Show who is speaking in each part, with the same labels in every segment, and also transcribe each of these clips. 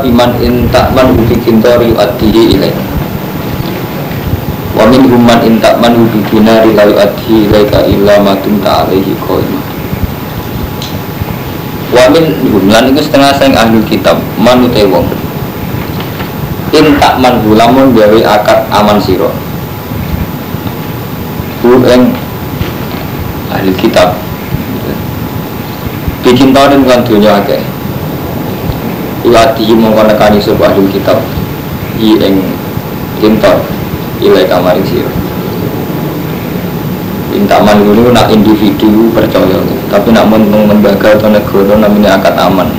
Speaker 1: biman in ta'man ubi kintori yu'addihi ilaih. Wa min human in ta'man ubi dinari la yu'addihi ilaika illa madum ta'alaihi qaimah wa min hum lan iku setengah sing ahli kitab manute wong. In ta'man lamun gawe akad aman sira. Hu ahli kitab. Bikin tahun bukan dunia akeh Iwati mongko nekani sebuah ahli kitab I ing kintor Ilai kamaring siro Intaman dulu nak individu percaya. Tapi nak mentung lembaga atau negara namanya akad aman.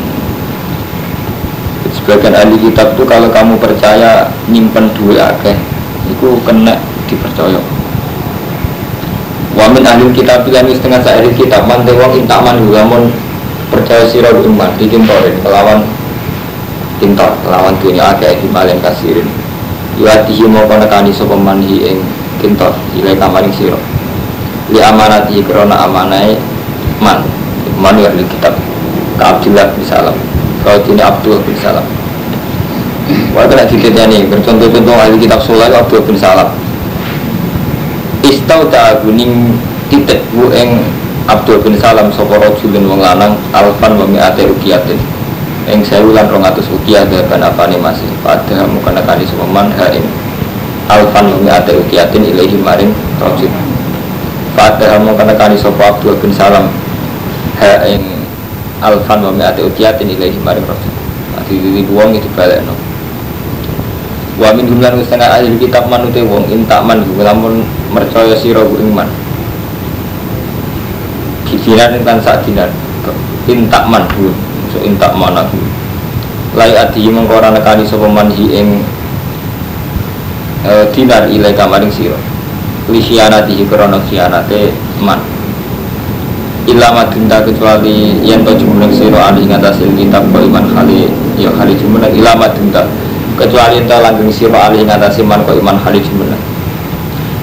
Speaker 1: Sebagian ahli kitab tuh kalau kamu percaya nyimpen duit akeh Itu kena dipercaya. Wamin ahli kitab bilang setengah ahli kitab Man wong intaman juga percaya sirah iman Bikin torin kelawan pintar lawan dunia agak di malam kasirin yuatihi mau konekani sopa manhi ing kintor ilai kamaring siro li amanati krona amanai man man ya kitab ka Abdullah bin Salam kalau ini Abdul bin Salam. Wah kena dikitnya nih, bercontoh-contoh ahli kitab soleh Abdul bin Salam. Istau ta'aguning titik bu eng Abdul bin Salam soporo julin wong lanang alfan wa mi'ate ukiyatin yang saya ulang rong atus ukiah gaban apa nih masih pada mukana kali sepaman hain alfan lumi ada ukiatin ilahi maring rojul pada mukana kali sopa Abdul bin Salam hain alfan lumi ada ukiatin ilahi maring rojul nanti di buang itu balik no. Wa min jumlah setengah ahli kitab manute wong intak man lamun mercaya sira iman Kidinan tan sak dinar. Intak man so intak mana lai adi mengkora nekani sopo manhi ing e, dinar ilai kamaring siro li khianati krono khianate man. Ilama dinta kecuali yen to jumlah siro alih ngatasil kitab ko iman khali ya khali jumlah. Ilama dinta kecuali ento langgeng siro alih ngatasi man ko iman khali jumlah.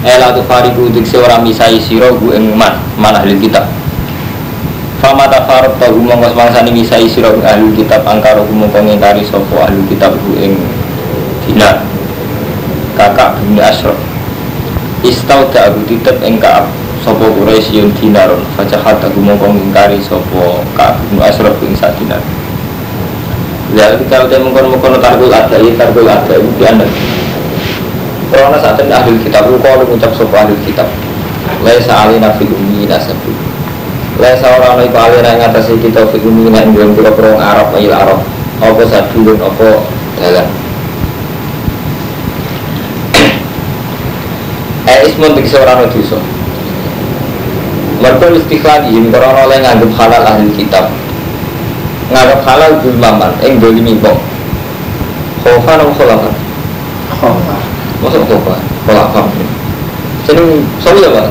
Speaker 1: Ela tu fariku dikse orang misai siro gu ing man man ahli kitab Fama tafarot tahu mongko semangsani misai sira ahli kitab angkaro mongko ngingkari sapa ahli kitab ku ing dinar kakak bin asrof istau aku titep ing kaab sapa Quraisy yun dinaron. Fajahat aku mongko ngingkari sapa kaab bin asrof ing sak dinar Lalu kalau dia mengkono-mengkono targul ada, ini targul ada itu anda. Karena saat ini ahli kitab, kalau mengucap sopa ahli kitab, Laisa alina fi ummi nasabu Lesa orang iku alih yang ngatasi kita fikumi yang dalam kira perang Arab ayil Arab Apa sadulun apa dalan? Eh ismun tegesi orang dosa. Mereka istiqlal ini Karena oleh nganggep halal ahli kitab. Nganggep halal zulmaman Yang dolimi kok Khofa atau kholafa? Khofa Masuk khofa? Kholafa Jadi, sorry ya pak?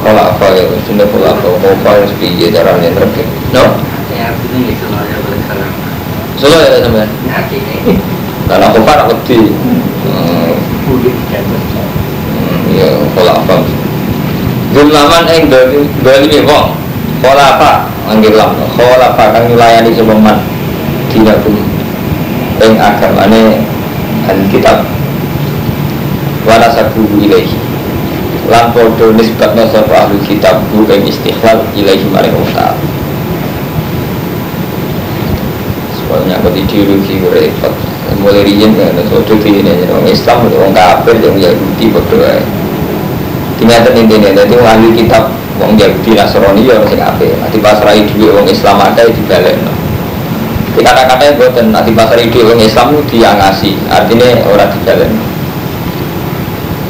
Speaker 1: Pola apa ya, sudah pola apa, mau apa yang sepiye caranya terkait No? Ya, ini gitu ya, boleh salam Solo ya? Ya, ini Dan aku kan aku di Ya, pola apa? Zulmaman yang dari ini wong Pola apa? Anggil lah. Pola apa? Kan melayani sebeman Tidak pun Yang agamanya Dan kitab. Sabu ilaihi lan podo nisbatna sapa ahli kitab bu ing istighlal ilaihi maring Allah soalnya aku ideologi repot mulai riyen kan sodo di ini orang Islam orang kafir yang Yahudi berdoa tinggal ini jadi ahli kitab orang Yahudi Nasrani ya masih kafir. Nanti pasrai duit orang Islam ada di balik no. kata-kata yang buatan nanti pasrai duit orang Islam itu diangasi. Artinya orang di balik no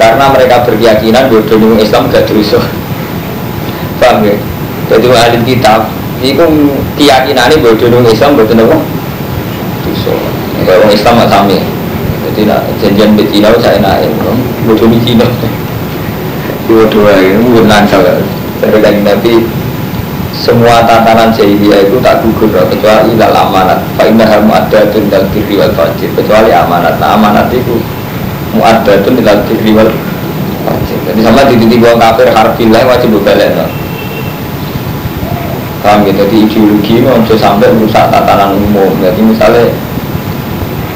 Speaker 1: karena mereka berkeyakinan bahwa Islam gak dosa paham ya jadi ahli kitab itu keyakinannya bahwa dunia Islam betul apa? Dosa kalau Islam nggak sami. Jadi nak janjian betina saya naik bodoh Cina. Bodoh ya bukan langsung dari lagi nabi semua tatanan jahiliyah itu tak gugur kecuali ilal amanat. Fa inna hal mu'addatun dal birri wal fajir. Kecuali amanat. Nah amanat itu mu'addatun ilal birri wal jadi sama di titik buang kafir harfilah wajib balik no. paham gitu? Jadi ideologi bisa sampai merusak tatanan umum. Jadi misalnya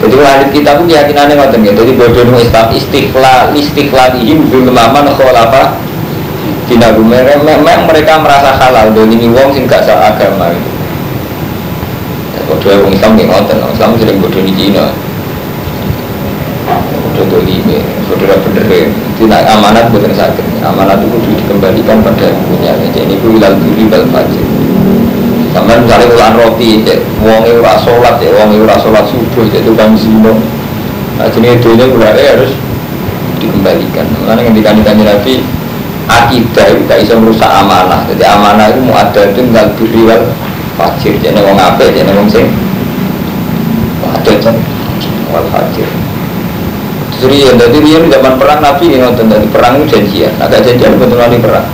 Speaker 1: jadi hadis kita pun keyakinannya ngoten gitu. Jadi bodoh Islam istiqlal istiqlalihim bil maman apa? Tidak memang mereka merasa halal. Dan ini wong sing gak agama. Gitu bodoh orang Islam yang ngoten Islam sering bodoh di Cina bodoh bodoh bener itu naik amanat bukan sakit. Amanat itu kudu dikembalikan pada punya. Jadi ini ilal diri bal fajir sama misalnya ulang roti cek wong ora sholat cek wong ora sholat subuh cek tukang zino. Nah jenis itu ini harus dikembalikan. Karena yang dikandungkan Nabi akidah itu gak bisa merusak amanah. Jadi amanah itu mau ada itu nggak diri fajir jadi wong apa jadi wong sing wadah kan wal fajir Ya, jadi dia zaman perang Nabi ini nonton dari perang itu janjian, agak janjian betul nanti perang.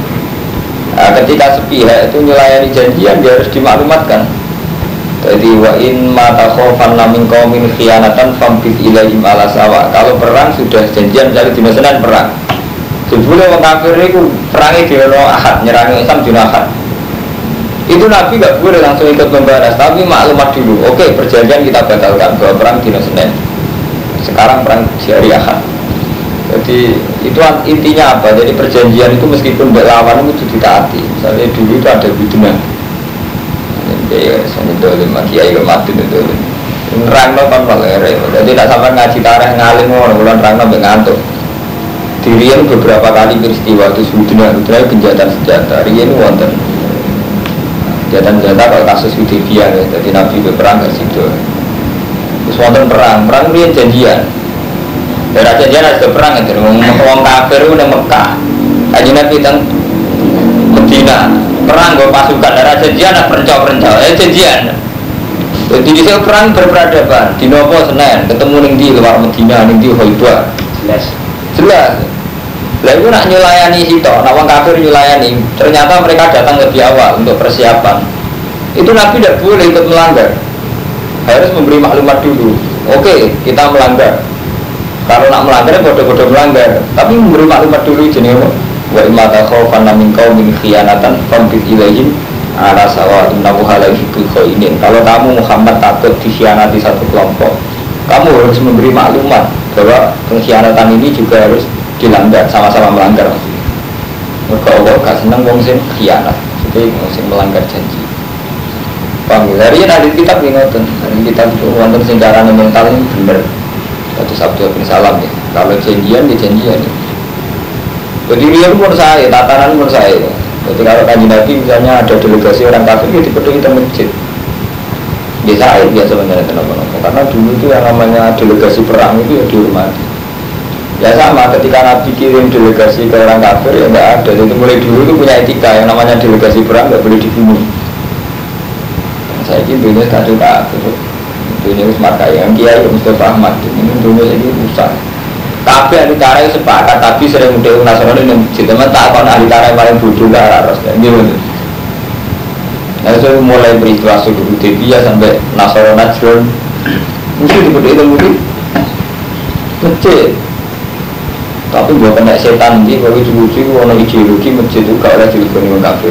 Speaker 1: Nah, ketika sepihak itu nyelayani janjian dia harus dimaklumatkan. Jadi wa in mata khofan namin kaumin khianatan fambit ilaihim ala sawa. Kalau perang sudah janjian jadi di Senin perang. Sebelum orang kafir itu perangnya di ahad, nyerang Islam di ahad itu Nabi gak boleh langsung ikut membahas tapi maklumat dulu oke perjanjian kita batalkan bahwa perang di Senin sekarang perang Ahad. Jadi itu intinya apa? Jadi perjanjian itu meskipun berlawan itu ditaati misalnya dulu itu ada bidungan ya saya dolim kiai kematin itu. Nerang no kan jadi tidak sampai ngaji tareh ngalim orang bulan nerang no ngantuk. Dirian beberapa kali peristiwa itu sebetulnya. Itu penjatan senjata. Rian wonten. Jatan jata kalau kasus Hudibiyah ya, jadi Nabi berperang ke situ. Wonten perang, perang dia janjian. Daerah janjian ada perang itu, ngomong kafir udah Mekah. Aja Nabi tentang Medina, perang gue pasukan daerah janjian ada perencau-perencau, eh janjian. Jadi di perang berperadaban, di Nopo Senin, ketemu ning di luar Medina, ning di Hoibah. Jelas. Jelas. Lah itu nak nyulayani situ, nak wong kafir nyulayani. Ternyata mereka datang lebih awal untuk persiapan. Itu Nabi tidak boleh ikut melanggar. Harus memberi maklumat dulu. Oke, kita melanggar. Kalau nak melanggar, bodoh-bodoh melanggar. Tapi memberi maklumat dulu jenis wa imma takhafan min qaumin khiyanatan fambit ilaihim ala sawa innahu halal khainin. Kalau kamu Muhammad takut dikhianati satu kelompok, kamu harus memberi maklumat bahwa pengkhianatan ini juga harus dilanggar sama-sama melanggar mereka Allah gak seneng wong sing khianat jadi wong sing melanggar janji Paham ya? Hari ini ada kitab yang ngoten. Hari kitab itu wonten sing carane mental ini bener. Satu Sabtu bin Salam ya. Kalau janjian ya janjian ya. Jadi dia menurut saya, tatanan menurut saya Jadi kalau kanji Nabi misalnya ada delegasi orang kafir ya dipeduli kita masjid. Biasa air biasa sebenarnya kenapa-napa. Karena dulu itu yang namanya delegasi perang itu ya dihormati. Ya sama ketika Nabi kirim delegasi ke orang kafir ya enggak ada. Jadi mulai dulu itu punya etika yang namanya delegasi perang nggak boleh dibunuh. Ini dunia kacau kafir. Dunia Usmar yang Kiai Mustafa Ahmad. Ini dunia ini rusak. Tapi ahli tarai sepakat, tapi sering udah nasional ini teman tak kon ahli tarai paling bodoh ros dan gitu. Nah itu mulai peristiwa sudah Hudibiyah sampai Nasrani Najran, mesti diberi itu mungkin masjid. Tapi gue kena setan ini kalau itu lucu ada ideologi masjid itu gak oleh orang kafir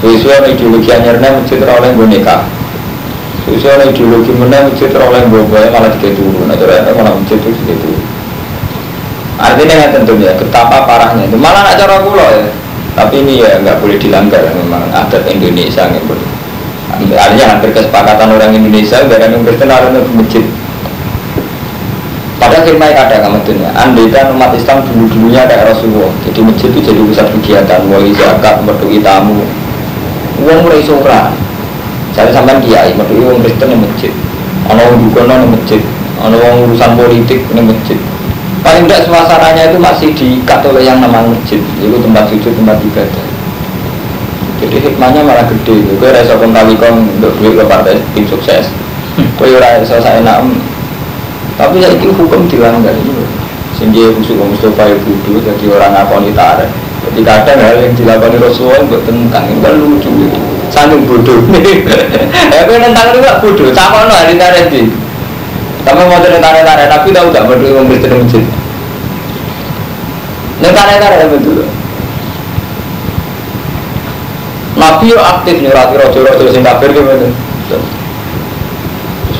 Speaker 1: sesuai ada ideologi anyarnya masjid oleh boneka sesuai ada ideologi mana masjid oleh boba malah tiga turun atau ada malah masjid itu tiga turun artinya yang tentunya betapa parahnya itu. Malah nak cara pulau ya. Tapi ini ya nggak boleh dilanggar memang adat Indonesia nggak boleh artinya hampir kesepakatan orang Indonesia dari yang Kristen harus masjid. Padahal firman kadang kamu dunia. Andai kan umat Islam dulu dulunya kayak Rasulullah. Jadi masjid itu jadi pusat kegiatan, mulai zakat, tamu. Uang mulai sora. Saya sampai kiai, berdui uang Kristen di masjid. Ono uang dukun di masjid. Ono uang urusan politik di masjid. Paling tidak suasananya itu masih diikat oleh yang namanya masjid. Itu tempat sujud, tempat ibadah. Jadi hikmahnya malah gede. Gue rasa kembali kong untuk duit ke partai tim sukses. Gue rasa saya nak tapi ya itu hukum dilanggar sehingga khusus Mustafa itu jadi orang ngakoni tarik jadi kadang hal yang dilakukan Rasulullah buat tentang itu kan lucu gitu sambil bodoh. Ya aku tentang itu gak bodoh. Sama no hari tarik di kamu mau tarik tarik tapi tahu gak bodoh yang bercerita masjid? Tarik apa dulu Nabi yo aktif nyurati rojo-rojo sing kafir gimana?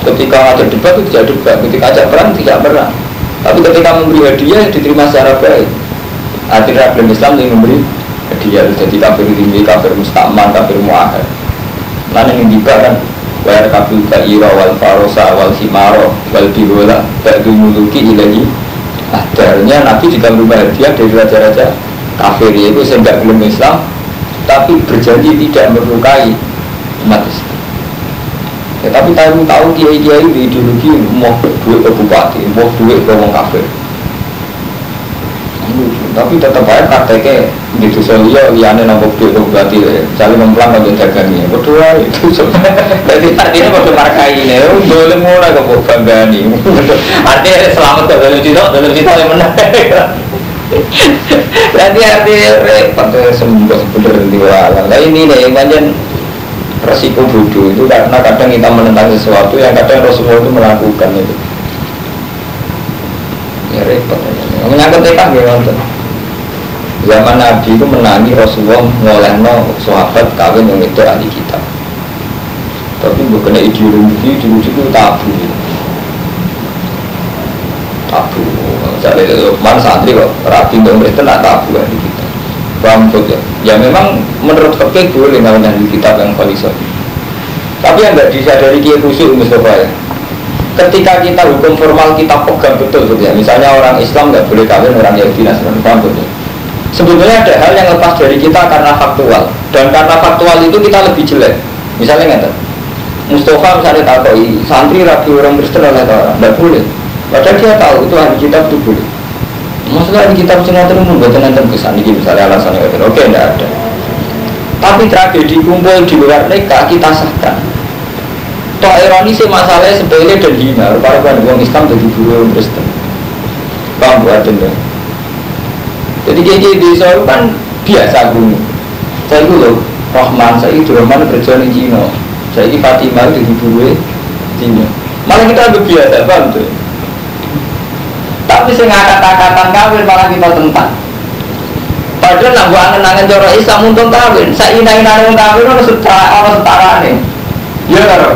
Speaker 1: ketika ada debat itu tidak debat, ketika ajak perang tidak perang. Tapi ketika memberi hadiah diterima secara baik. Akhirnya problem Islam yang memberi hadiah jadi kafir tinggi, kafir mustaman, kafir muahad. Mana yang juga kan kafir ira wal farosa wal himaro wal bihola Ba'du muluki ilahi Akhirnya Nabi juga berubah hadiah dari raja-raja kafir itu sehingga belum Islam Tapi berjanji tidak melukai umat Islam Ya, tapi tahu tahu kiai kiai di ideologi mau duit ke bupati, mau duit ke orang kafir. Tapi tetap aja prakteknya di sosial dia liane nopo duit ke bupati, cari memplang kalau dagangnya. Berdua itu jadi artinya waktu markai ini, boleh mulai ke bangga nih. Artinya selamat ke dalam cita, dalam cita yang menang. Berarti artinya repot sembuh sebenarnya di Nah ini nih, banyak resiko bodoh itu karena kadang kita menentang sesuatu yang kadang Rasulullah itu melakukan itu ya repot menyangkut tekad gimana zaman Nabi itu menangi Rasulullah ngolehno sahabat kawin yang itu ahli kitab tapi bukan ideologi dulu itu tabu tabu misalnya mana santri kok rapi dong itu tidak tabu ahli kitab Paham ya? Ya memang menurut fakih boleh namanya di kitab yang khalisah. Tapi yang nggak disadari kiai khusyuk Mustafa ya. Ketika kita hukum formal kita pegang betul gitu ya. Misalnya orang Islam nggak boleh kawin orang Yahudi Nasrani. Paham ya? Sebetulnya ada hal yang lepas dari kita karena faktual dan karena faktual itu kita lebih jelek. Misalnya nggak Mustafa misalnya takoi santri rapi orang Kristen oleh orang, tidak boleh. Padahal dia tahu itu hari kitab itu boleh. Di kitab sing ngoten umum boten enten kesan iki misalnya alasannya ngoten. Oke, tidak ada. Tapi tragedi kumpul di luar nikah kita sahkan. Toh ironi sih masalahnya sepele dan hina. Rupa-rupa orang Islam jadi guru Kristen. Paham buat ya? Jadi kayak di Solo kan biasa gunung. Saya itu loh, Rahman, saya itu Rahman kerja di Cina. Saya ini Fatimah itu di guru Cina. Malah kita lebih biasa, paham tuh? Tapi sing ngangkat-angkatan kawin malah kita tentang. Padahal buat angen-angen coro Islam untuk kawin. Saya ina-ina nang kawin ono setara ono setara nih. Iya karo.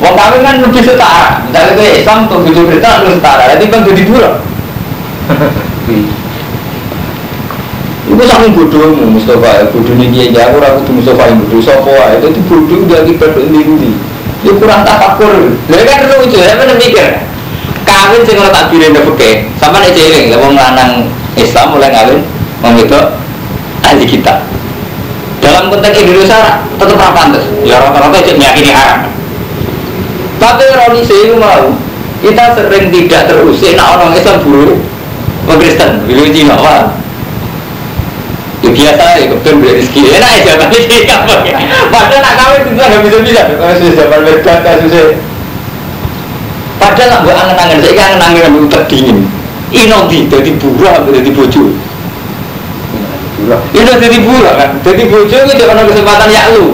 Speaker 1: Wong kawin kan lebih setara. Misalnya ke Islam bujuk berita lebih setara. Jadi bang jadi dua. Ibu sangat bodohmu Mustafa, bodoh ini dia jauh aku tuh Mustafa yang bodoh sopo itu tuh bodoh dia kita sendiri. Dia kurang tafakur. Dia kan lucu, saya pernah mikir kawin sing ora tak birene peke. Sama nek jeling lha wong lanang Islam mulai kawin wong itu ahli kita. Dalam konteks Indonesia tetap ra pantes. Ya rata-rata cek meyakini haram. Tapi ironi sih mau kita sering tidak terusik nak orang Islam buruk orang Kristen dulu Cina wah ya biasa ya kebetulan beli rezeki enak aja tapi apa ya padahal nak kawin itu nggak bisa bisa kalau sudah zaman berkata susah Padahal nak buat angen-angen, saya kan angen-angen yang utak dingin. Ino di, jadi buruh jadi bojo. Ino jadi buruh kan, jadi bojo itu ada kesempatan ya lu.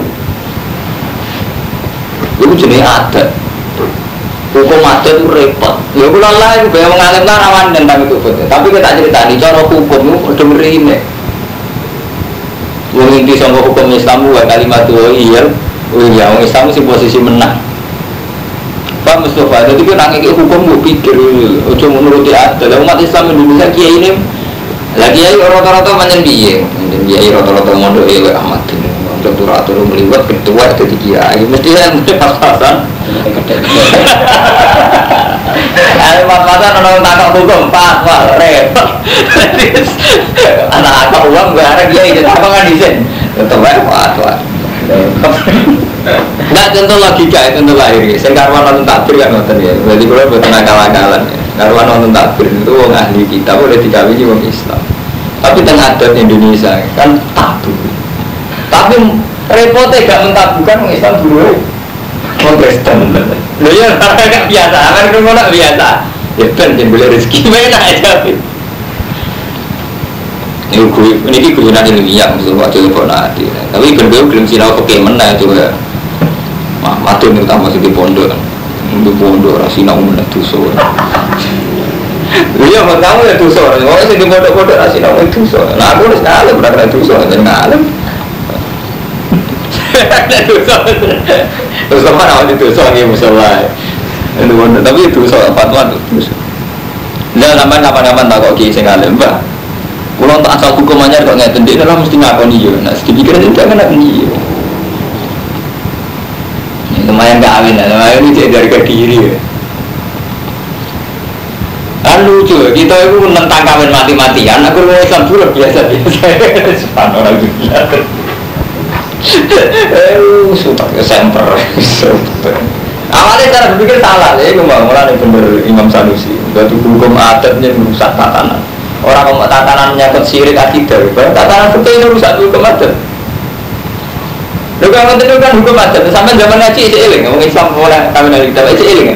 Speaker 1: Itu jenis adat. Hukum itu repot. Ya aku lelah, aku bayang mengalir lah rawan tentang itu. Tapi kita cerita di cara hukum itu udah merine. Wong inti sama hukum Islam wa kalimat wa iya, iya, wong Islam sih posisi menang. Pak Mustafa, jadi kan nangis hukum gue pikir, ojo menuruti adat. Umat Islam Indonesia kiai ini, lagi kiai rata-rata macam biye, kiai rata-rata mondok ya Ahmad untuk turatur melibat ketua itu kiai, mesti yang mesti pas-pasan. Ada pas-pasan orang tangkap hukum, pas, pas, repot. Anak apa uang ada kiai, jadi apa kan izin, tetap aja pas, pas. Nah contoh logika itu contoh lahir ya. Saya karwan nonton takbir kan nonton ya. Berarti kalau buat akal-akalan ya. Karwan nonton takbir itu orang ahli kita boleh dikawini orang Islam. Tapi tengah adat Indonesia kan tabu. Tapi repotnya gak mentabukan orang Islam dulu. Orang Kristen. Loh ya biasa. Kan kalau biasa. Ya kan yang boleh rezeki mana aja. Ini gue, ini gue nanti ilmiah, maksudnya waktu telepon nanti. Tapi gue belum sinau pakai mana itu ya. Mah, mati nih sih di pondok. Di pondok, rasina umum tuh so. Iya, buat kamu ya dosa. Mau sih di bodoh-bodoh nasi namu itu dosa. Nah aku harus ngalim, udah kena dosa, jadi ngalim. Terus sama nama itu dosa musola. Itu bodoh, tapi itu dosa fatwa dosa. Nah, sampai kapan-kapan tak kok kiai sing ngalim, Mbak. Kalau tak asal hukum aja kok nggak dia lah mesti ngakoni yo. Nah, sedikit itu kan kena dia. Lumayan gak awin lah, lumayan ini dari diri ya. Kan lucu, kita itu menentang kawin mati-matian, aku mau Islam biasa-biasa. Sepan orang. Eh, sumpah kesemper. Awalnya cara berpikir salah, ya, gue mau mulai bener Imam Sanusi. Jadi hukum adatnya merusak tatanan. Orang mau tatanan menyangkut sirik akidah, tatanan kita ini rusak hukum adat. Lu kan nonton kan hukum adat, sampai zaman ngaji isi iling, ngomong Islam mulai kawin dari kita isi iling.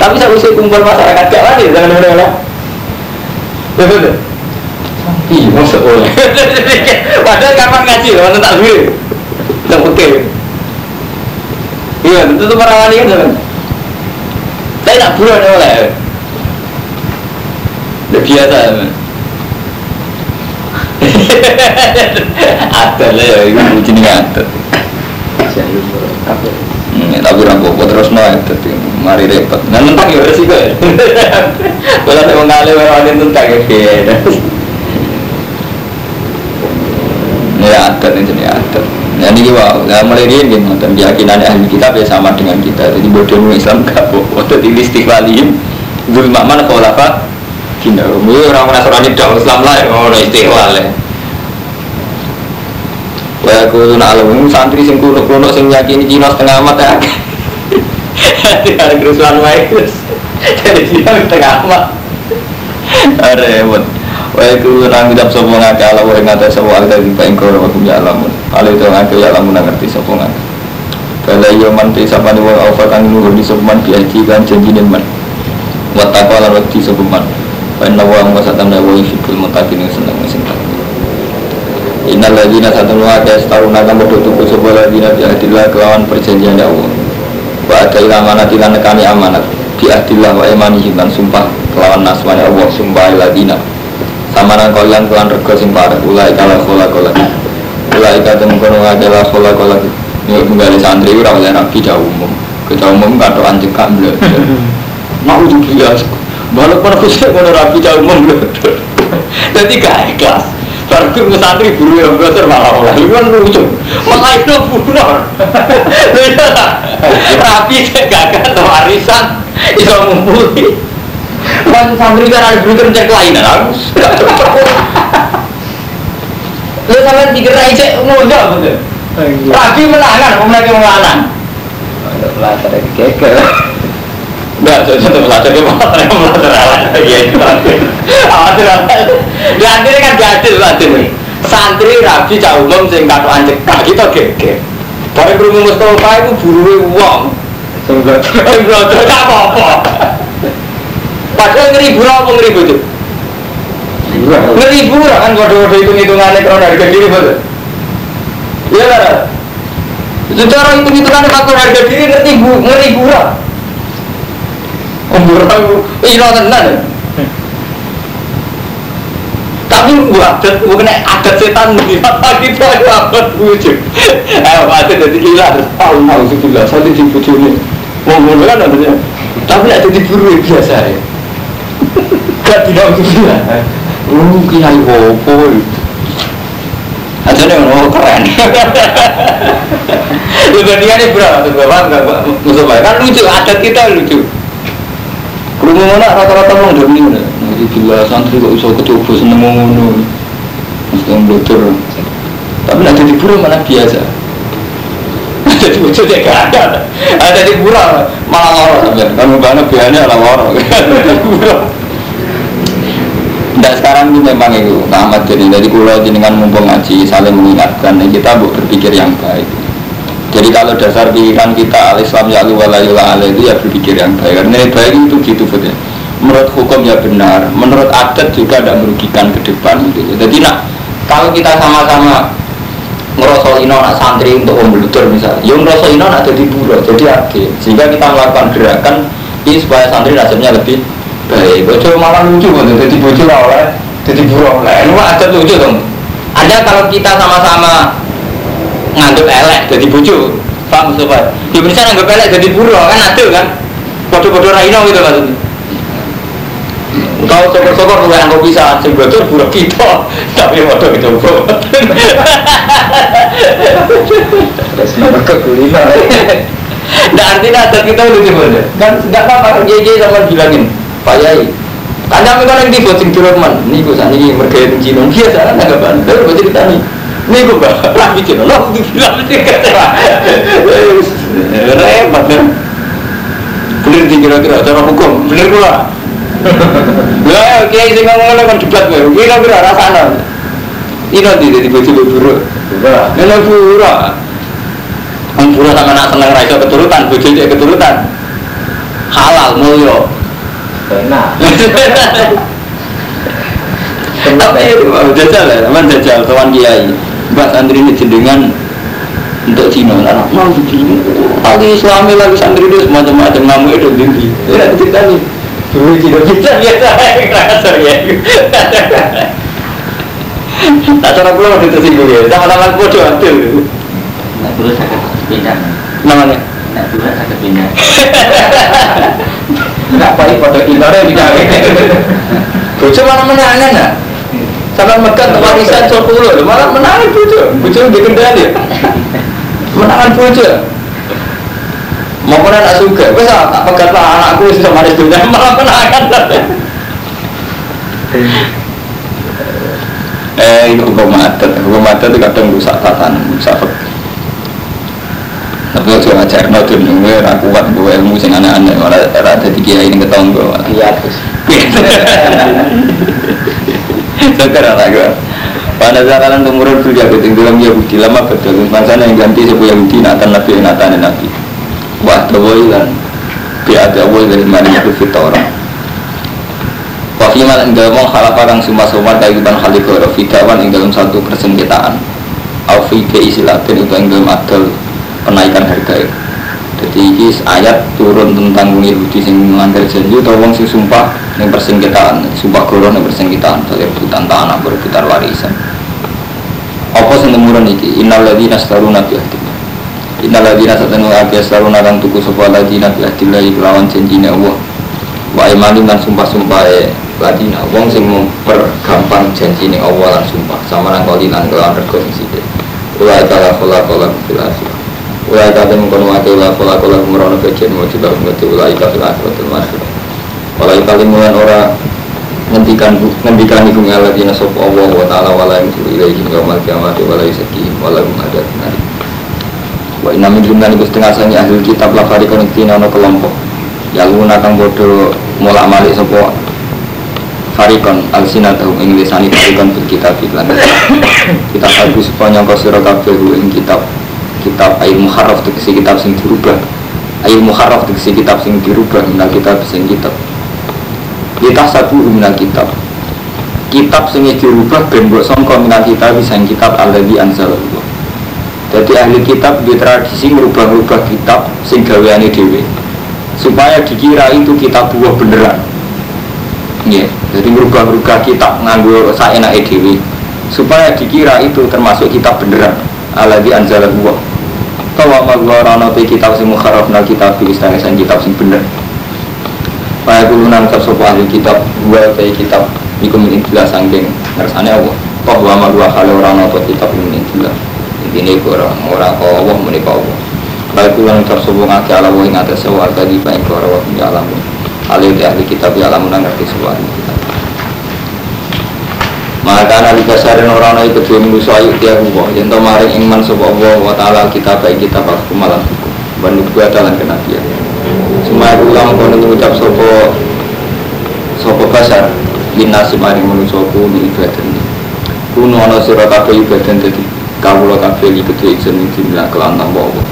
Speaker 1: Tapi saya usai kumpul masyarakat gak lagi, jangan bener lah. Ya betul. Iya, masuk boleh. Padahal kapan ngaji, nonton tak dulu. Yang oke. Iya, itu wali kan. Saya tak bulan oleh. Udah biasa man. Ada lah ya, itu bucin ngantuk. Hmm, tapi rampok terus no tapi mari repot. Nah tentang ya resiko ya. Kalau saya mengalih orang tentang ya. Ini adat ini jenis adat. Nah ini wow, nah mulai dan keyakinan ahli kitab ya sama dengan kita. Jadi bodoh Islam gak bodoh. Jadi istiqlalim, zulma mana kalau apa? Kina, ini orang Nasrani dong Islam lah, oh istiqlal ya. Wah aku nak alam santri sing kuno kuno sing yakini Cina setengah amat ya. Ada kerusuhan wae Jadi Cina setengah amat. Repot. Wah itu orang ucap sopo ngake ala wa ingata sopo alga di paing koro wa kumya alamun Ala itu ngake ya alamun ngerti sopo ngake Kala iya man te sapa ni wong awfa kang nurun di sopo man biaji kan janjinin man. Wattaqwa lan wakti sopo man. Wa inna wa ang wasatan na wa yuhibbul yang seneng sing takwa Innal ladina satu nuhaka staruna kang bodoh tuku sopo ladina biahdillah kelawan perjanjian ya Allah. Wa ada amanat ila nekani amanat. Biahdillah wa imanihim sumpah kelawan nasmanya Allah sumpah ladina sama nang kalian kelan rego sing parah ulai kala kola kola ulai kata mengkono ngakela kola kola ini menggali santri ora oleh rapi jauh umum. Jauh umum kado anjing kamble mau tuh biasa walaupun aku sih mau rapi jauh umum jadi gak ikhlas. Baru ke santri buru yang belajar malah oleh. Lu kan lucu. Malah itu buron rapi gak kan warisan. Itu mumpuni Kan santri kan ada berikir cek lain aku. Lu sampai dikira cek muda betul. Rabi melangan, melangan. Ada pelajar yang. Enggak, pelajar pelajar. Iya itu. Di akhirnya kan diadil adil. Santri rabi umum sing kita geger. Barang kerumuh Mustafa itu buru uang. Sembrono, gak apa-apa. Padahal ngeribu apa ngeribu itu? Ngeribu kan kode-kode hitung-hitungannya karena harga diri betul. Iya kan? Secara hitung-hitungannya faktor harga diri ngerti bu, ngeribu lah. Umur aku, iya tenan. Tapi gua adat, gua kena adat setan di mata kita apa wujud. Eh, adat jadi gila, tahu mau sih gila, satu di bujuni. Mau ngomong kan adanya. Tapi ada di buru biasa ya. Gak tidak ya. Oh, kiai wopo. Aja nih oh keren. Lu bandingannya berapa tuh bapak nggak musuh baik kan lucu adat kita lucu. Kerumuh mana rata-rata mau demi mana? Nanti gila santri kok bisa kecoba seneng ngono. Mesti yang blutur. Tapi nanti di pura mana biasa. Jadi lucu dia gak ada. Ada di pura malah lorong. Kamu banget biasanya malah lorong. Nah sekarang ini memang itu Ahmad jadi dari kulo jenengan mumpung ngaji saling mengingatkan kita berpikir yang baik. Jadi kalau dasar pikiran kita al Islam ya Allah itu ya berpikir yang baik. Karena yang baik itu gitu betul. Menurut hukum ya benar, menurut adat juga tidak merugikan ke depan gitu. Jadi nak kalau kita sama-sama ngerosol ino nak santri untuk memblutur misalnya, yang ngerosol ino nak jadi buruh, jadi akhir. Sehingga kita melakukan gerakan ini supaya santri nasibnya lebih baik bojo malah lucu kok jadi bojo lah oleh. Jadi buruk. Lah ini ada lucu dong ada kalau kita sama-sama nganggep elek jadi bojo paham sobat? Di Indonesia nganggep elek jadi buruk kan ada kan? Bodoh-bodoh raino gitu maksudnya. Kau sokor-sokor lu yang kau bisa sing bocor buruk kita, tapi bodoh itu bro.
Speaker 2: Terus mereka kuliner.
Speaker 1: Nah artinya ada kita udah gimana? Kan nggak apa-apa. JJ sama bilangin, Pak Yai. Kami kan yang dibuat sing turun man, nih gue sana ini mereka yang Cina biasa kan nggak ban, lalu gue cerita nih. Nih gue bah, lagi Cina, lo bilang sih kata, repot kan. Bener sih kira-kira cara hukum, bener gue lah. Lah, kiai sing ngomong kan debat gue, kira-kira rasanya. Ini nanti jadi baju buruk. Ini buruk. Wong buruk sama nak seneng raiso keturutan, bojo keturutan. Halal mulya.
Speaker 2: Enak.
Speaker 1: Tapi mau jajal ya, teman jajal kawan kiai. Mbak santri ini jenengan untuk Cina, anak mau begini. Lagi Islami lagi santri itu semacam-macam namu itu tinggi. Ya cerita nih. Dulu Cina kita biasa kasar ya. Tak cara pulang waktu tersinggung ya, sama-sama bodoh adil.
Speaker 2: Nek dulu saya pindah.
Speaker 1: Namanya.
Speaker 2: Nek dulu saya pindah. Enggak paling foto indoor bisa.
Speaker 1: Bojo malah menangan ya. Sama megat warisan sepuluh, malah menangan bojo. Bojo di kendali. Menangan bojo. Mau pernah nak suka, gue tak tak pegat lah anakku sama itu malah menangan. eh itu hukum adat, hukum adat itu kadang rusak tatanan, rusak fikih. Tapi kalau ngajar no tuh gue aku kuat gue ilmu sing aneh-aneh malah era jadi kiai ini ketonggo malah.
Speaker 2: Iya terus.
Speaker 1: Sekarang lagi. Pada zakaran temurun fil Yahudi yang dalam Yahudi lama betul Maksana yang ganti sebuah Yahudi natan nabi natan nabi. Wah lan. Bi ada awal dari mari itu fitora Wafiman yang dalam halakarang summa-summa Kaikutan halikoro Fidawan yang dalam satu persengketaan. Aufi ke isilatin itu yang dalam adal Penaikan harga itu jadi ini ayat turun tentang Yahudi sing melanggar janji atau wong sing sumpah yang persengketaan, sumpah koron yang persengketaan, dari rebutan tanah, berebutan warisan. Apa sing temurun iki? Innal ladzina astaruna bi ahdillah. Innal ladzina satanu abi astaruna kang tuku sapa ladzina bi ahdillah kelawan janjine Allah. Wa imanim lan sumpah-sumpah ladina wong sing mempergampang janjine Allah lan sumpah sama nang kali lan kelawan rego sing sithik. Ulai kala. Ulai kata mengkono wati ulah pola kola kumrono kejen mau juga mengerti ulai kata akhirat masuk. Ulai kali mulan ora ngendikan ngendikan iku ngaladina sapa Allah wa taala wala yusul ilaihi yaumal qiyamati wala yusaki wala hum adat nari. Wa inna min jumlah iku setengah sangi ahli kitab la farikon tina ono kelompok. Ya luna kang bodo mulak malik sapa farikon alsinatahum ing lisani farikon bil kitab lan kita bagus supaya nyangka sira kabeh ing kitab kitab air muharraf tegesi kitab sing dirubah. Air muharraf tegesi kitab sing dirubah minal kitab sing kitab. Kita sabu minal kitab. Kitab sing dirubah ben mbok sangka minal kitab sing kitab alladzi anzalallah. Jadi ahli kitab di tradisi merubah-rubah kitab sing gaweane dhewe supaya dikira itu kitab buah beneran. Iya, jadi merubah-rubah kitab nganggo saenake dhewe supaya dikira itu termasuk kitab beneran alladzi anzalallah Tawa magwarana pe kitab sing mukharraf nal kitab di istana sang kitab sing bener. Kaya kulo nang kitab sapa ahli kitab dua pe kitab iku min jelas sangking ngersane Allah. Toh wa magwa kale ora ana kitab min jelas. Intine iku ora ora kok Allah muni kok Allah. Kaya kulo nang kitab sapa ngake ala wa ing atase wa tadi pa ing ora wa alam. Ahli ahli kitab ya alam nang ngerti sebuah kitab. Maka nabi kasarin orang itu kedua minggu soal dia Allah yang tahu maring iman sopa Allah wa ta'ala kita baik kita aku malam hukum bandung gua dalam kenabian. Semua ulama kono mengucap sopo sopo basar linasi maring manusoku di ibadah ini. Kuno ana sira kabeh ibadah dadi kawula kabeh iki kedua ingsun dimilak kelan tanpa Allah.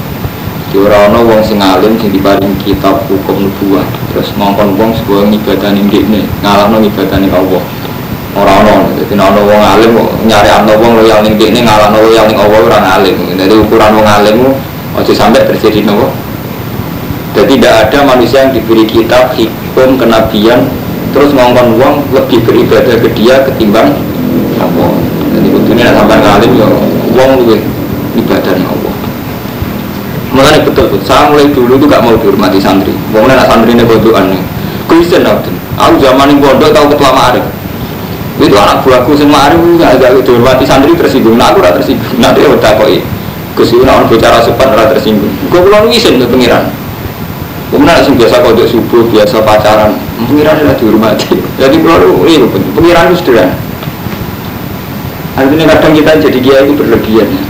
Speaker 1: Di ora ana wong sing alim sing diparing kitab hukum nubuah. Terus ngongkon wong sebuah ngibadah ning ndekne ngalahno ngibadah ning Allah orang-orang jadi ana wong alim nyari ana wong loyal ning kene ngalahno loyal ning Allah ora alim jadi ukuran wong alim aja sampai terjadi nopo jadi tidak ada manusia yang diberi kitab hukum kenabian terus ngongkon uang lebih beribadah ke dia ketimbang Allah jadi kudunya sampai ngalim ya uang lebih ibadah Allah Mulanya betul betul. Saya mulai dulu tuh gak mau dihormati santri. Pokoknya nak santri ini bodohan nih. Kristen aku. Zaman ini pondok tahu ketua Ma'arif. Itu anak buahku sing Ma'arif gak agak dihormati santri tersinggung. Nah aku tersinggung. Nanti ya udah kok Gus Yuna bicara sopan ora tersinggung. Gue pulang isin ke pengiran. Kemudian langsung biasa kodok subuh, biasa pacaran. Pengiran sudah dihormati. Jadi kalau iya pengiran itu sederhana. Artinya kadang kita jadi kiai itu berlebihan ya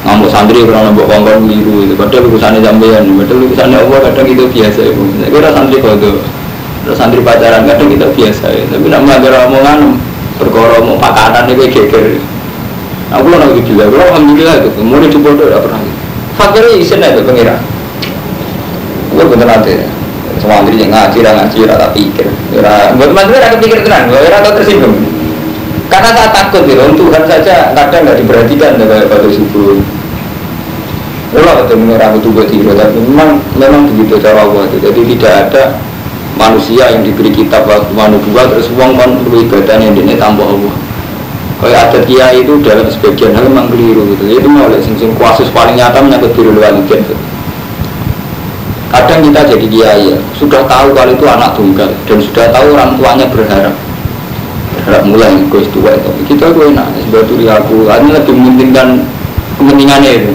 Speaker 1: ngamuk santri karena nambah kongkong biru itu padahal urusannya sampean padahal urusannya Allah kadang itu biasa ya kira santri terus santri pacaran kadang kita biasa ya tapi nak melanggar omongan perkara mau pakanan itu geger. Aku lah lagi gila aku alhamdulillah itu. Mau dicoba tuh tidak pernah fakirnya isen itu pengira. Aku bener nanti semua santri yang ngaji ngaji rata pikir buat mas rata pikir tenang rata tersinggung. Karena saya takut untuk Tuhan saja kadang nggak diperhatikan kayak pada subuh. Kalau itu menyerang itu buat hero, tapi memang memang begitu cara Allah. Jadi tidak ada manusia yang diberi kitab waktu manusia terus uang man ibadah yang ini tambah Allah. Kayak ada dia itu dalam sebagian hal memang keliru gitu. Itu mulai sing sing kuasus paling nyata menyangkut biru walidain. Gitu. Kadang kita jadi kiai ya, sudah tahu kalau itu anak tunggal dan sudah tahu orang tuanya berharap harap mulai gue tua itu kita gue enak sebetulnya aku ini lebih mementingkan kepentingannya itu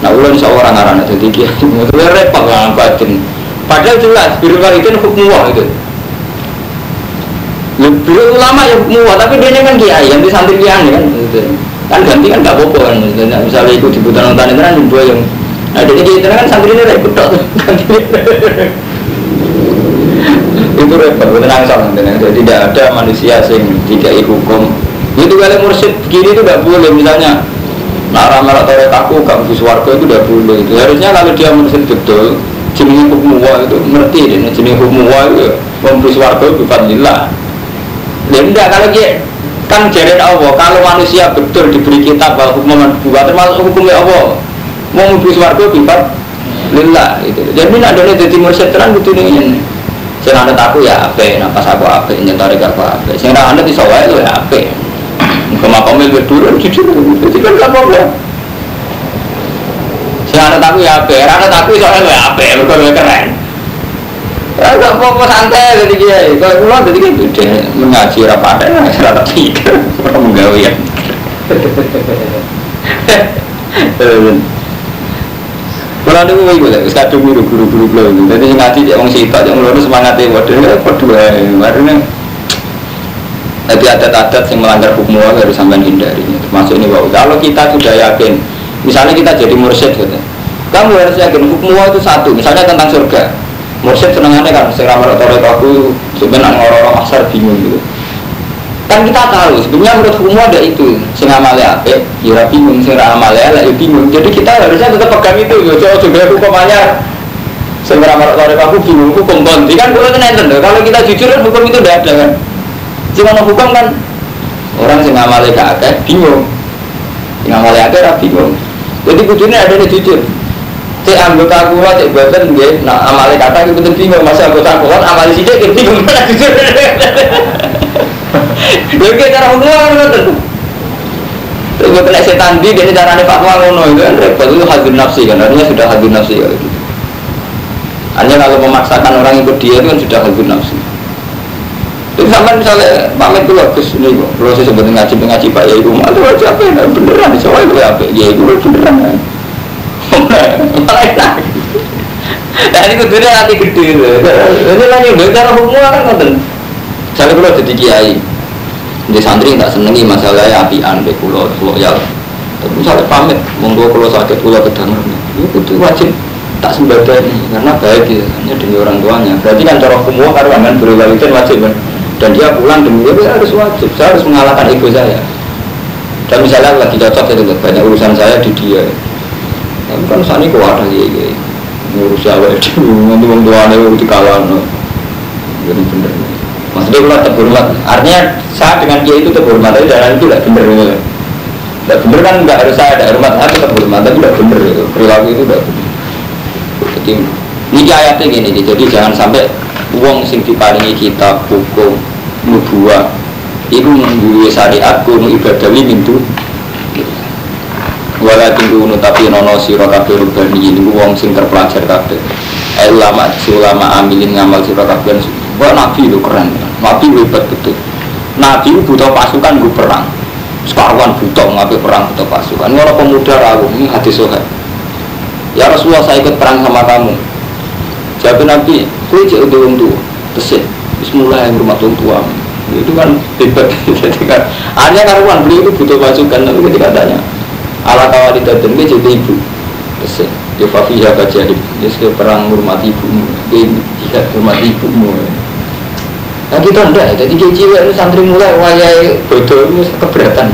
Speaker 1: nah ulang seorang arana jadi dia itu repot lah batin padahal jelas biru itu hukum itu. Lebih ulama ya hukum tapi dia ini kan kiai yang di santri kiai kan kan ganti kan gak apa-apa kan misalnya ikut di putaran kan dua yang nah jadi kita kan santri ini repot ganti. Itu repot tenang sama jadi tidak ada manusia sing dikai hukum. Itu kalau mursyid begini itu tidak boleh misalnya nah ramal atau aku gak bisa warga itu tidak boleh. Itu harusnya kalau dia mursyid betul jenis hukum wa itu ngerti deh jenis hukum wa itu memberi warga bifadlillah dan tidak kalau dia kan jadi Allah kalau manusia betul diberi kitab bahwa hukum buat termasuk hukumnya Allah mau memberi warga bifadlillah itu jadi ini ada jadi mursyid terang gitu nih Sing anut aku ya ape, nafas aku ape, nyentori aku ape. Sing ra anut iso wae ya ape. Koma komil berdurun jujur, jadi kan gak apa-apa. Sing anut aku ya ape, ra anut aku wae ya ape, mergo keren. Ya gak apa-apa santai jadi dia. Kalau kula jadi kan gede mengaji ra padha, ra tak pikir, ora menggawe ya. Kalau ada gue gue, kadung guru guru guru guru. Jadi ngaji dia orang sitok, yang lurus semangatnya waduh ya berdua. Barunya jadi adat-adat yang melanggar hukum Allah harus sampai hindari. Termasuk ini bahwa kalau kita sudah yakin, misalnya kita jadi mursyid gitu, kamu harus yakin Allah itu satu. Misalnya tentang surga, mursyid senengannya kan, sekarang menurut aku sebenarnya orang-orang asar bingung gitu. Kan kita tahu sebenarnya menurut hukum ada itu. Sing amale ape ya bingung. Sing amale lah ya bingung. Jadi kita harusnya tetap pegang itu yo coba juga hukumannya sing ramal sore aku bingung hukum konti kan kalau nenten kalau kita jujur kan hukum itu tidak ada kan. Cuma hukum kan orang sing amale gak bingung. Sing amale akeh ra bingung jadi kudunya ada yang jujur cek anggota kula cek boten nggih nah amale kata itu bingung masa anggota kula amale sithik bingung jujur Lagi cara hukum kan ngoten. Terus gue kena setan di dia caranya fatwa ngono itu kan repot itu hadir nafsi kan artinya sudah hadir nafsi ya. Hanya kalau memaksakan orang ikut dia itu kan sudah hadir nafsi. Itu sampai misalnya pamit dulu Gus ini kok kalau saya sebut ngaji ngaji Pak ya itu malu aja apa ya beneran soalnya itu apa ya itu beneran. Malah enak. Nah ini kudunya hati gede. Ini lagi cara hukum kan ngoten. Misalnya kalau jadi kiai, jadi santri tak senengi masalahnya apian, be kulo loyal. Tapi misalnya pamit, monggo kalau sakit kulo kedangan, itu kudu wajib tak sembadani karena baik ya, hanya demi orang tuanya. Berarti kan cara hukum karena aman berwalidain wajib kan. Dan dia pulang demi dia harus wajib. Saya harus mengalahkan ego saya. Dan misalnya lagi cocok itu banyak urusan saya di dia. Tapi kan saat ini kok ada ya, ngurus siapa itu, nanti orang tuanya itu dikalah. Jadi bener. Maksudnya kalau terhormat, artinya saya dengan dia itu terhormat, tapi jalan itu tidak benar gitu. Tidak benar kan nggak harus saya ada hormat, saya tetap hormat, tapi tidak benar itu. Perilaku itu tidak benar. Jadi ini ayatnya gini, jadi jangan sampai wong sing diparingi kitab hukum nubuah. Iku duwe syariat kuno ibadawi mintu wala tinggu tapi nono sira kabeh rubani niku wong sing terpelajar eh, ulama si ulama amilin ngamal sira kabeh. Wah nabi itu keren. Nabi hebat betul. Nabi itu butuh pasukan gue perang. Sekarang butuh ngapain perang butuh pasukan. Ini orang pemuda ragu ini hati sohe ya Rasulullah saya ikut perang sama kamu. Jawab nabi kue cek untuk tesit Bismillah yang rumah itu kan hebat kan hanya karuan beliau itu butuh pasukan tapi ketika tanya ala kawali dadan dia jadi ibu tesit ya fafiha kajahib dia sekali perang hormati ibumu dia tidak hormati ibumu nah kita enggak jadi kecil itu santri mulai wayai bodoh itu keberatan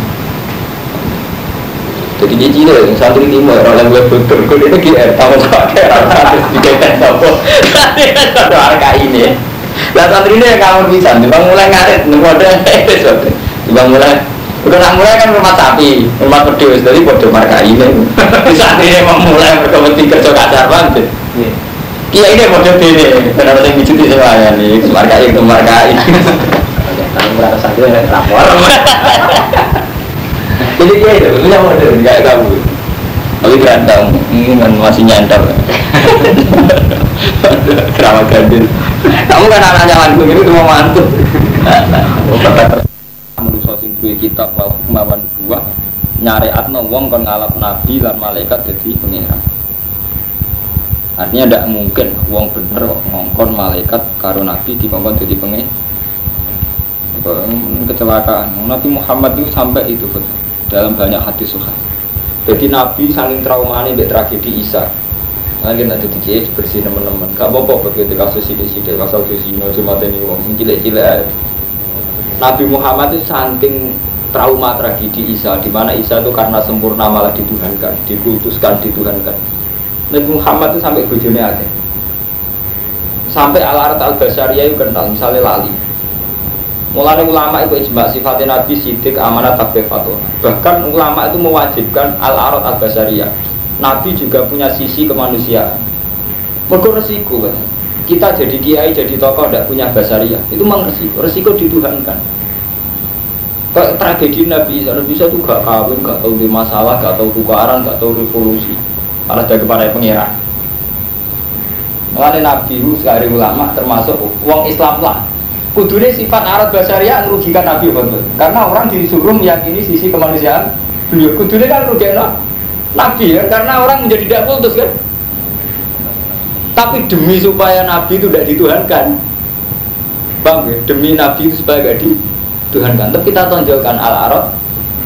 Speaker 1: jadi dia cile yang santri timur orang yang lebih betul kau ini GR tahu tak ada harus dikaitan apa ada harga ini lah santri ini yang kamu bisa bang mulai ngaret nunggu ada bang mulai. Udah nak mulai kan rumah sapi rumah pedus jadi bodoh marka ini. Santri ini mau mulai berkompetisi kerja kasar banget Iya. Ini bodoh ini kenapa saya bicuti semuanya nih marka ini marka ini.
Speaker 2: Kalau merasa sakit lapor.
Speaker 1: jadi dia itu punya model nggak kamu tapi ganteng ini kan masih nyandar drama gandil. Kamu kan anak nyamanku ini cuma mantu manusia sing duwe kitab wal hukmawan buah nyariatno wong kon ngalap nabi lan malaikat jadi pengiran artinya tidak mungkin wong bener ngongkon malaikat karo nabi dikongkon jadi pengiran kecelakaan. Nabi Muhammad itu sampai itu betul dalam banyak hadis suha. Jadi Nabi saling trauma ini tragedi Isa. Lagi nanti di kiai bersih teman-teman. Gak apa-apa begitu kasus sih, kasus ini no cuma ini uang cilik-cilik. Nabi Muhammad itu saking trauma tragedi Isa, di mana Isa itu karena sempurna malah dituhankan, dikultuskan, dituhankan. Nabi Muhammad itu sampai bujurnya ada. Sampai al-arat al-basyariyah itu kental, misalnya lali Mulanya ulama itu ijma sifatnya Nabi sidik amanat takbir fatwa. Bahkan ulama itu mewajibkan al arad al basariyah. Nabi juga punya sisi kemanusiaan. Mergo resiko kan. Kita jadi kiai, jadi tokoh tidak punya basariyah. Itu memang resiko. Resiko dituhankan. Kayak tragedi Nabi Isa, Nabi Isa itu gak kawin, gak tahu di masalah, gak tahu tukaran, gak tahu revolusi. Malah dari para pengira. Mulanya Nabi itu ulama termasuk uang Islam lah Kudune sifat arat basaria merugikan Nabi betul. Karena orang disuruh meyakini sisi kemanusiaan beliau. Kudune kan merugikan Nabi ya, karena orang menjadi tidak kultus kan. Tapi demi supaya Nabi itu tidak dituhankan, bang ya, demi Nabi itu supaya tidak dituhankan. Tapi kita tonjolkan al arad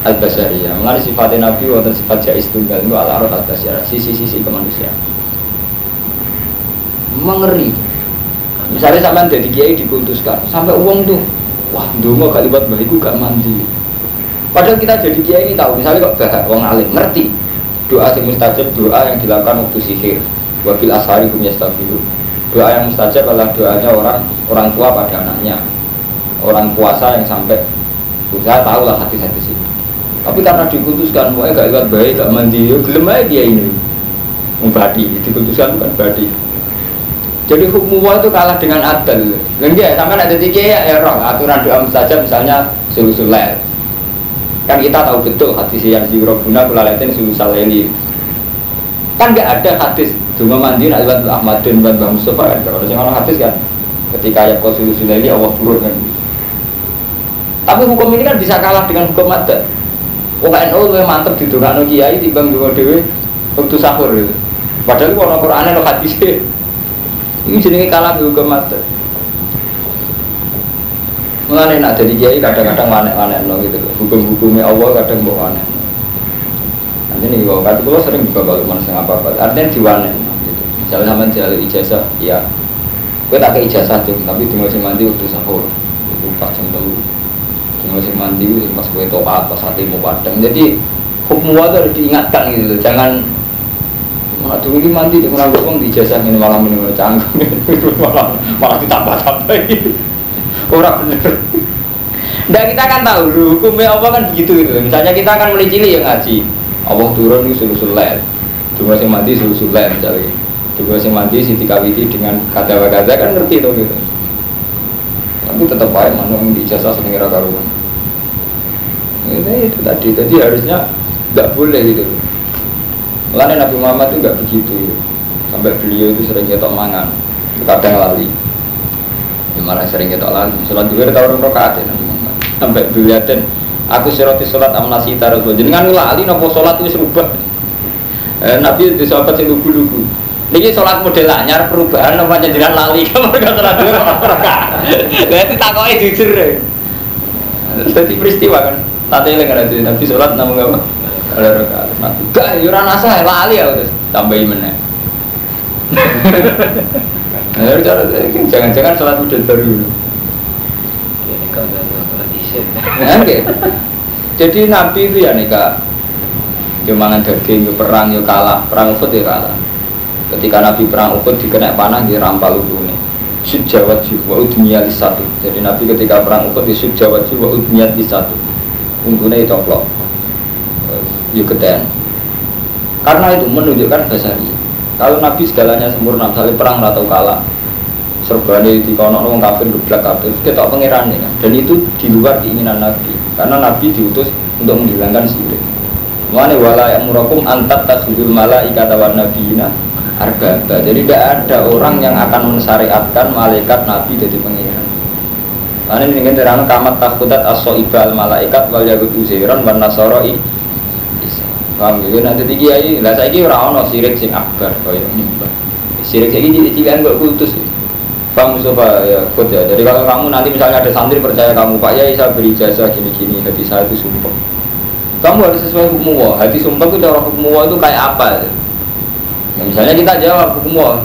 Speaker 1: al basaria. Mengenai sifatnya Nabi wonten sifat jais tunggal itu al arad al basaria, sisi-sisi kemanusiaan. Mengeri. Misalnya sampai dari kiai dikultuskan, sampai uang tuh, wah dulu gak libat bahiku gak mandi. Padahal kita jadi kiai ini tahu, misalnya kok bahak uang alim ngerti doa si mustajab doa yang dilakukan waktu sihir, wabil asari hum yastafiru. Doa yang mustajab adalah doanya orang orang tua pada anaknya, orang puasa yang sampai saya tahu lah hati-hati sih. Tapi karena dikultuskan, mau gak libat baik, gak mandi, gelem aja dia ini. Membadi, dikultuskan bukan badi. Jadi hukum itu kalah dengan adil. Enggak, sama ada tiga ya, ya roh aturan doa saja misalnya sulusul Kan kita tahu betul hadis yang guna kulaletin sulusul ini. Kan nggak ada hadis Dunga mandi nak Ahmad dan Mbak Mustafa kan kalau orang hadis kan ketika ayat kau sulusul ini Allah turun kan. Tapi hukum ini kan bisa kalah dengan hukum adat. NU lebih mantep di Dunga Kiai timbang dewi waktu sahur. Padahal kalau Quran ada hadisnya ini jenenge kalah hukum mati. Mengenai nak jadi kiai kadang-kadang wanek-wanek no gitu Hukum-hukumnya Allah kadang bawa wanek. Nanti nih kalau kata gue sering juga kalau mana apa apa. Artinya diwanek gitu. Misalnya sama jalan ijazah, ya. Gue tak ke ijazah tuh, tapi di musim mandi waktu sahur itu pas jam dulu. Di musim mandi pas gue topat pas hati mau padang. Jadi hukum itu harus diingatkan gitu. Jangan Mana dulu ini mandi di mana gue di jasa ini malam ini malah canggung malah malah ditambah tambah orang bener. Dan kita kan tahu hukumnya Allah kan begitu gitu. Misalnya kita akan mulai cilik yang ngaji. Allah turun ini sulusul lain. Dua mandi sulusul lain misalnya. Dua sing mandi Siti Kawiti dengan kata-kata kan ngerti tuh gitu. Tapi tetap baik mana yang di jasa sengira karuan. Ini itu tadi, jadi harusnya nggak boleh gitu. Lain Nabi Muhammad itu nggak begitu. Sampai beliau itu sering ngetok mangan, kadang lali. Ya, malah sering ngetok lali. Sholat juga ada orang rokaat ya Nabi Muhammad. Sampai beliau aku siroti sholat amnasi. Jadi kan lali nopo sholat itu serubah. Eh, Nabi itu sahabat sing lugu-lugu. Niki sholat model anyar perubahan namanya jenengan lali kamu gak sholat dulu. Berarti takoke jujur ya. Jadi peristiwa kan. Tadi yang ada Nabi sholat namun apa? Ada rakaat. Nabi gak yuran asa lali ya terus tambahin mana. Nah, cara jangan-jangan sholat model baru.
Speaker 2: Ini kalau sholat isya.
Speaker 1: Nah. Jadi Nabi itu ya nikah. Dia mangan daging, dia perang, dia kalah. Perang Uhud dia kalah. Ketika Nabi perang Uhud dikena panah, dia rampal ini. Sujawat jiwa di satu. Jadi Nabi ketika perang Uhud dia sujawat jiwa di satu. Untungnya itu keten. Karena itu menunjukkan basari. Kalau Nabi segalanya sempurna, misalnya perang atau kalah, serbane di kono orang kafir geblak kafir kita pangeran ya kan? dan itu di luar keinginan Nabi karena Nabi diutus untuk menghilangkan sirik Mana wala yang murakum antat tasudul malaikata wan nabiyina arbaba. Jadi tidak ada orang yang akan mensyariatkan malaikat nabi jadi pangeran. Mana ini ingin terang kamat takutat aso ibal malaikat wal yagud uzairan wan nasoro. Paham gitu nanti tiga kiai. Lah saya kira orang no sirik sing akbar kaya nyembah. Sirik saya jadi cilik enggak kultus. Paham Mustafa ya kut ya. Jadi kalau kamu nanti misalnya ada santri percaya kamu Pak Yai saya beri jasa gini-gini hati saya itu sumpah kamu harus sesuai hukum Allah. Hati sumpah itu cara hukum Allah itu kayak apa? Ya, misalnya kita jawab hukum Allah.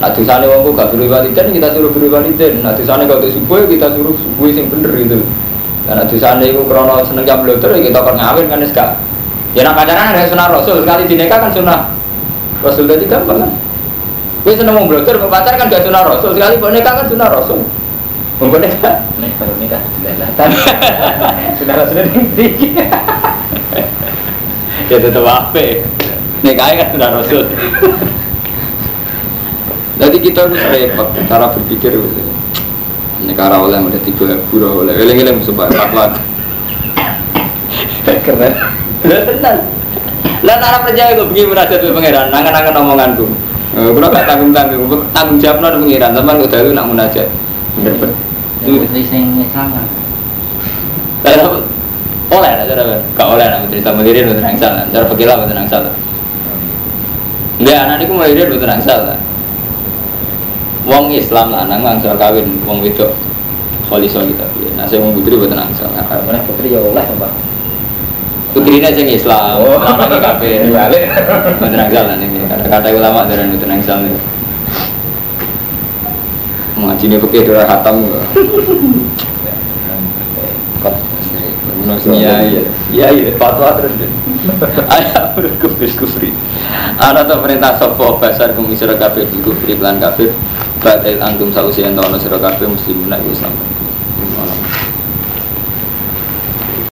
Speaker 1: Nah dosane wong gak suruh waliden kita suruh beri waliden. Nah dosane kalau subuh kita suruh subuh sing bener gitu. Karena dosane itu krono seneng jam bloter ya kita kan ngawin kan sekat. Ya nak pacaran ada sunnah Rasul sekali dinikah kan sunnah Rasul tadi gampang kan. Gue seneng mau bloter mau pacar kan gak sunnah Rasul sekali mau nikah kan sunnah Rasul. Mau nikah?
Speaker 2: Nih baru nikah dilatan. Sudah Rasulnya tinggi.
Speaker 1: ya tetap apa nikahnya kan sudah rasul jadi kita harus repot cara berpikir negara oleh ada tiga pura oleh eling eling supaya akhlak
Speaker 2: Keren.
Speaker 1: Benar lah cara percaya gue begini merasa tuh pangeran? Nangan nangan omonganku. Gue gak tanggung tanggung tanggung jawab nol pengiran teman gue dulu nak munajat.
Speaker 2: Putri sing Islam.
Speaker 1: Kayak oleh lah cara gak oleh lah cerita melirin betul yang salah cara fakirlah betul yang salah dia anak itu melirin betul yang salah wong Islam lah nang langsung kawin wong wedok. Kholi soli tapi nah saya wong putri betul yang salah
Speaker 2: Mana putri ya oleh apa?
Speaker 1: Putrinya sing Islam
Speaker 2: Oh.
Speaker 1: anaknya kafir
Speaker 2: Balik.
Speaker 1: yang salah nih kata-kata ulama dari betul yang salah mengaji ini pakai dua hatam Iya iya iya iya fatwa terus deh. Ayat berkufri kufri. Ana ta perintah sapa basar kumisira kafir kufri lan kafir. Batil antum sausi ento ana sira kabeh muslimun Islam.